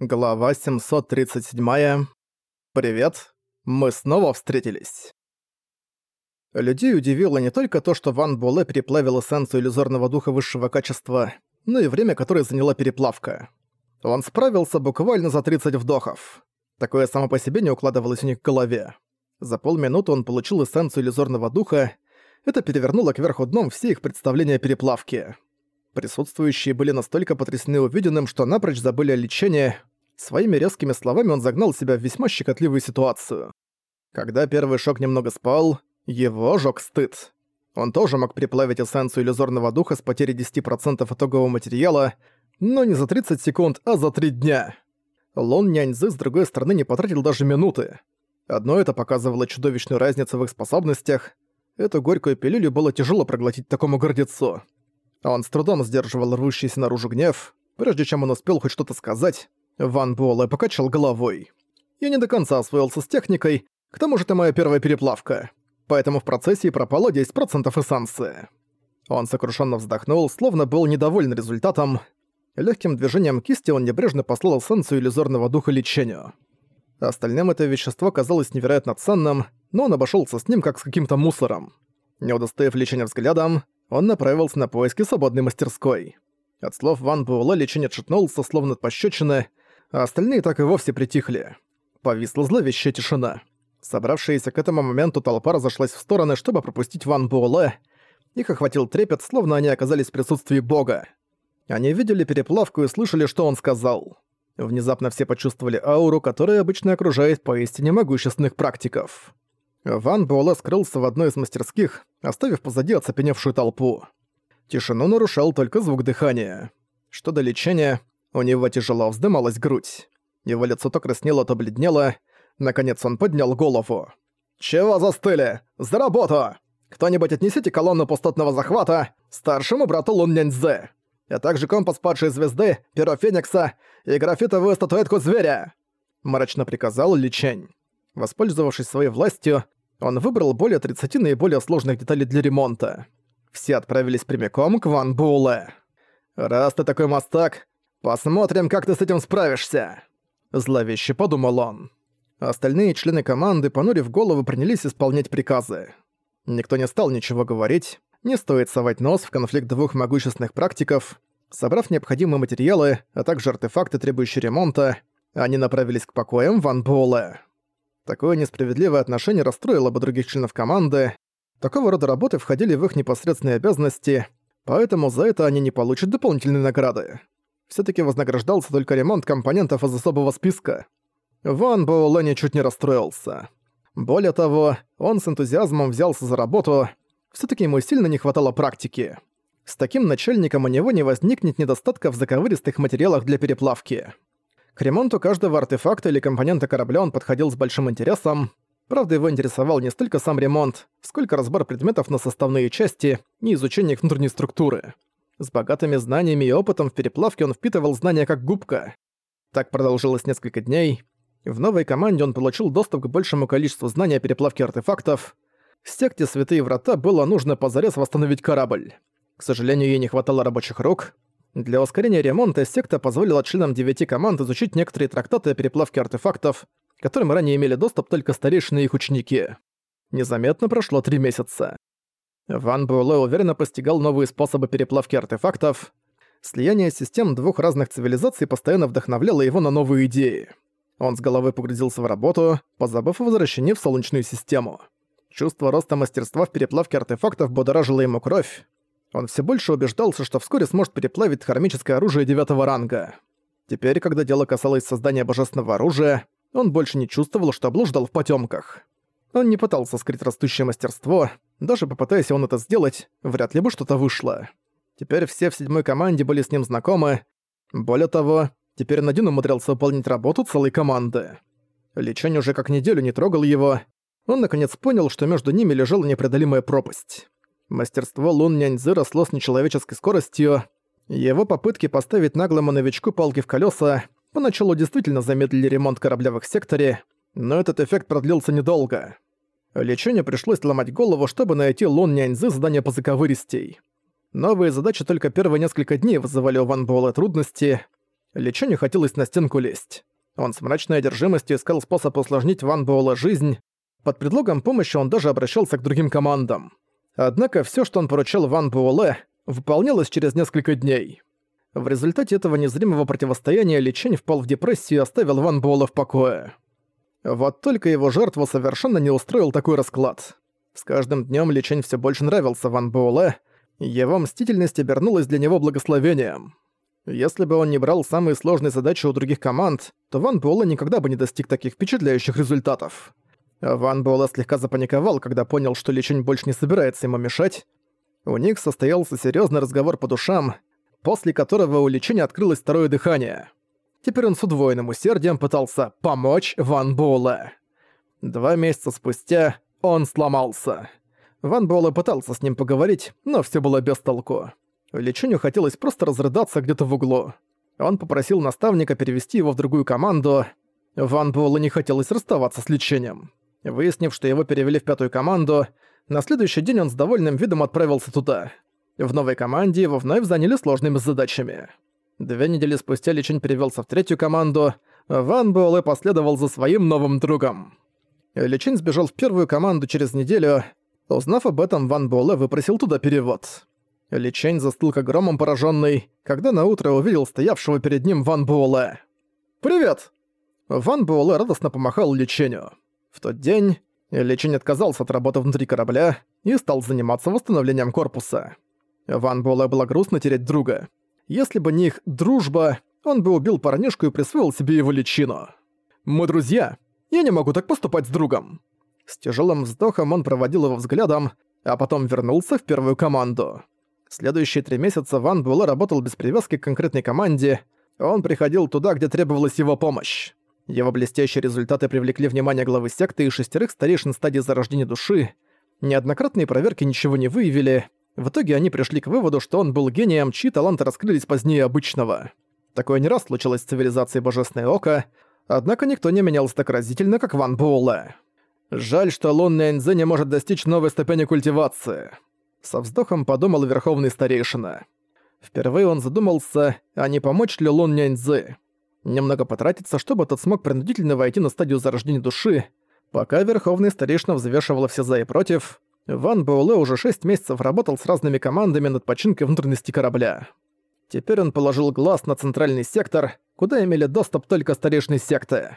Глава 737. Привет. Мы снова встретились. Людей удивило не только то, что Ван Буэлэ переплавил эссенцию иллюзорного духа высшего качества, но и время, которое заняла переплавка. Он справился буквально за 30 вдохов. Такое само по себе не укладывалось у них в голове. За полминуты он получил эссенцию иллюзорного духа, это перевернуло кверху дном все их представления о переплавке. Присутствующие были настолько потрясены увиденным, что напрочь забыли о лечении. Своими резкими словами он загнал себя в весьма щекотливую ситуацию. Когда первый шок немного спал, его жёг стыд. Он тоже мог приплавить эссенцию иллюзорного духа с потерей 10% итогового материала, но не за 30 секунд, а за 3 дня. Лон Няньзы с другой стороны не потратил даже минуты. Одно это показывало чудовищную разницу в их способностях. Эту горькую пилюлю было тяжело проглотить такому гордецу. Он с трудом сдерживал рвущийся наружу гнев. Прежде чем он успел хоть что-то сказать, Ван Буэлэ покачал головой. «Я не до конца освоился с техникой, к тому же это моя первая переплавка, поэтому в процессе и пропало 10% эссенции». Он сокрушенно вздохнул, словно был недоволен результатом. Легким движением кисти он небрежно послал эссенцию иллюзорного духа лечению. Остальным это вещество казалось невероятно ценным, но он обошелся с ним как с каким-то мусором. Не удостоив лечения взглядом, он направился на поиски свободной мастерской. От слов Ван Буэлэ лечение отшатнулся, словно от пощечины, а остальные так и вовсе притихли. Повисла зловещая тишина. Собравшаяся к этому моменту толпа разошлась в стороны, чтобы пропустить Ван Буэлэ. Их охватил трепет, словно они оказались в присутствии бога. Они видели переплавку и слышали, что он сказал. Внезапно все почувствовали ауру, которая обычно окружает поистине могущественных практиков. Ван Буэлэ скрылся в одной из мастерских, оставив позади оцепеневшую толпу. Тишину нарушал только звук дыхания. Что до лечения, у него тяжело вздымалась грудь. Его лицо то краснело, то бледнело. Наконец он поднял голову. «Чего застыли? За работу! Кто-нибудь отнесите колонну пустотного захвата старшему брату Лун Няньзэ, а также компас падшей звезды, перо Феникса и графитовую статуэтку зверя!» Мрачно приказал Личень. Воспользовавшись своей властью, он выбрал более 30 наиболее сложных деталей для ремонта. Все отправились прямиком к Ван Буэлэ. «Раз ты такой мастак, посмотрим, как ты с этим справишься!» Зловеще подумал он. Остальные члены команды, понурив голову, принялись исполнять приказы. Никто не стал ничего говорить, не стоит совать нос в конфликт двух могущественных практиков. Собрав необходимые материалы, а также артефакты, требующие ремонта, они направились к покоям Ван Буэлэ. Такое несправедливое отношение расстроило бы других членов команды. Такого рода работы входили в их непосредственные обязанности, поэтому за это они не получат дополнительные награды. Все таки вознаграждался только ремонт компонентов из особого списка. Ван Боулэ чуть не расстроился. Более того, он с энтузиазмом взялся за работу, все таки ему сильно не хватало практики. С таким начальником у него не возникнет недостатка в заковыристых материалах для переплавки. К ремонту каждого артефакта или компонента корабля он подходил с большим интересом. Правда, его интересовал не столько сам ремонт, сколько разбор предметов на составные части и изучение их внутренней структуры. С богатыми знаниями и опытом в переплавке он впитывал знания как губка. Так продолжилось несколько дней. В новой команде он получил доступ к большему количеству знаний о переплавке артефактов. В секте Святые Врата было нужно позарез восстановить корабль. К сожалению, ей не хватало рабочих рук, для ускорения ремонта секта позволила членам девяти команд изучить некоторые трактаты о переплавке артефактов, которым ранее имели доступ только старейшины и их ученики. Незаметно прошло три месяца. Ван Буэлэ уверенно постигал новые способы переплавки артефактов. Слияние систем двух разных цивилизаций постоянно вдохновляло его на новые идеи. Он с головой погрузился в работу, позабыв о возвращении в Солнечную систему. Чувство роста мастерства в переплавке артефактов будоражило ему кровь. Он все больше убеждался, что вскоре сможет переплавить хромическое оружие девятого ранга. Теперь, когда дело касалось создания божественного оружия, он больше не чувствовал, что блуждал в потемках. Он не пытался скрыть растущее мастерство, даже попытаясь он это сделать, вряд ли бы что-то вышло. Теперь все в седьмой команде были с ним знакомы. Более того, теперь он один умудрялся выполнить работу целой команды. Лечень уже как неделю не трогал его. Он наконец понял, что между ними лежала непреодолимая пропасть. Мастерство Лун Няньзы росло с нечеловеческой скоростью. Его попытки поставить наглому новичку палки в колеса поначалу действительно замедлили ремонт корабля в их секторе, но этот эффект продлился недолго. Лечению пришлось ломать голову, чтобы найти Лун Няньзы задание по заковыристей. Новые задачи только первые несколько дней вызывали у Ван Буэлэ трудности. Не хотелось на стенку лезть. Он с мрачной одержимостью искал способ усложнить Ван Буэлла жизнь. Под предлогом помощи он даже обращался к другим командам. Однако все, что он поручал Ван Буэлэ, выполнялось через несколько дней. В результате этого незримого противостояния Личень впал в депрессию и оставил Ван Буэлэ в покое. Вот только его жертва совершенно не устроил такой расклад. С каждым днем Личень все больше нравился Ван Буэлэ, его мстительность обернулась для него благословением. Если бы он не брал самые сложные задачи у других команд, то Ван Буэлэ никогда бы не достиг таких впечатляющих результатов. Ван Буэлэ слегка запаниковал, когда понял, что Личень больше не собирается ему мешать. У них состоялся серьезный разговор по душам, после которого у Личиня открылось второе дыхание. Теперь он с удвоенным усердием пытался помочь Ван Буэлэ. Два месяца спустя он сломался. Ван Буэлэ пытался с ним поговорить, но все было без толку. Личуню хотелось просто разрыдаться где-то в углу. Он попросил наставника перевести его в другую команду. Ван Буэлэ не хотелось расставаться с лечением. Выяснив, что его перевели в пятую команду, на следующий день он с довольным видом отправился туда. В новой команде его вновь заняли сложными задачами. Две недели спустя Личень перевелся в третью команду, Ван Буэлэ последовал за своим новым другом. Личень сбежал в первую команду через неделю. Узнав об этом, Ван Буэлэ выпросил туда перевод. Личень застыл как громом пораженный, когда наутро увидел стоявшего перед ним Ван Буэлэ. «Привет!» Ван Буэлэ радостно помахал Личеню. В тот день Личень отказался от работы внутри корабля и стал заниматься восстановлением корпуса. Ван Буэлэ было грустно терять друга. Если бы не их дружба, он бы убил парнишку и присвоил себе его личину. «Мы друзья. Я не могу так поступать с другом». С тяжелым вздохом он проводил его взглядом, а потом вернулся в первую команду. Следующие три месяца Ван Буэлэ работал без привязки к конкретной команде. Он приходил туда, где требовалась его помощь. Его блестящие результаты привлекли внимание главы секты и шестерых старейшин стадии зарождения души. Неоднократные проверки ничего не выявили. В итоге они пришли к выводу, что он был гением, чьи таланты раскрылись позднее обычного. Такое не раз случилось в цивилизации Божественное Око, однако никто не менялся так разительно, как Ван Буэлэ. Жаль, что лунный Энзе не может достичь новой ступени культивации. Со вздохом подумал Верховный Старейшина. Впервые он задумался, а не помочь ли Лун Няньцзы. Немного потратиться, чтобы тот смог принудительно войти на стадию зарождения души. Пока Верховный Старейшина взвешивал все за и против, Ван Буэлэ уже 6 месяцев работал с разными командами над починкой внутренности корабля. Теперь он положил глаз на центральный сектор, куда имели доступ только старейшины секты.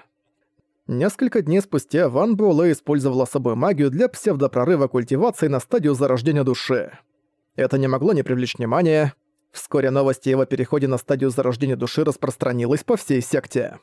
Несколько дней спустя Ван Буэлэ использовал особую магию для псевдопрорыва культивации на стадию зарождения души. Это не могло не привлечь внимания. Вскоре новости о его переходе на стадию зарождения души распространилась по всей секте.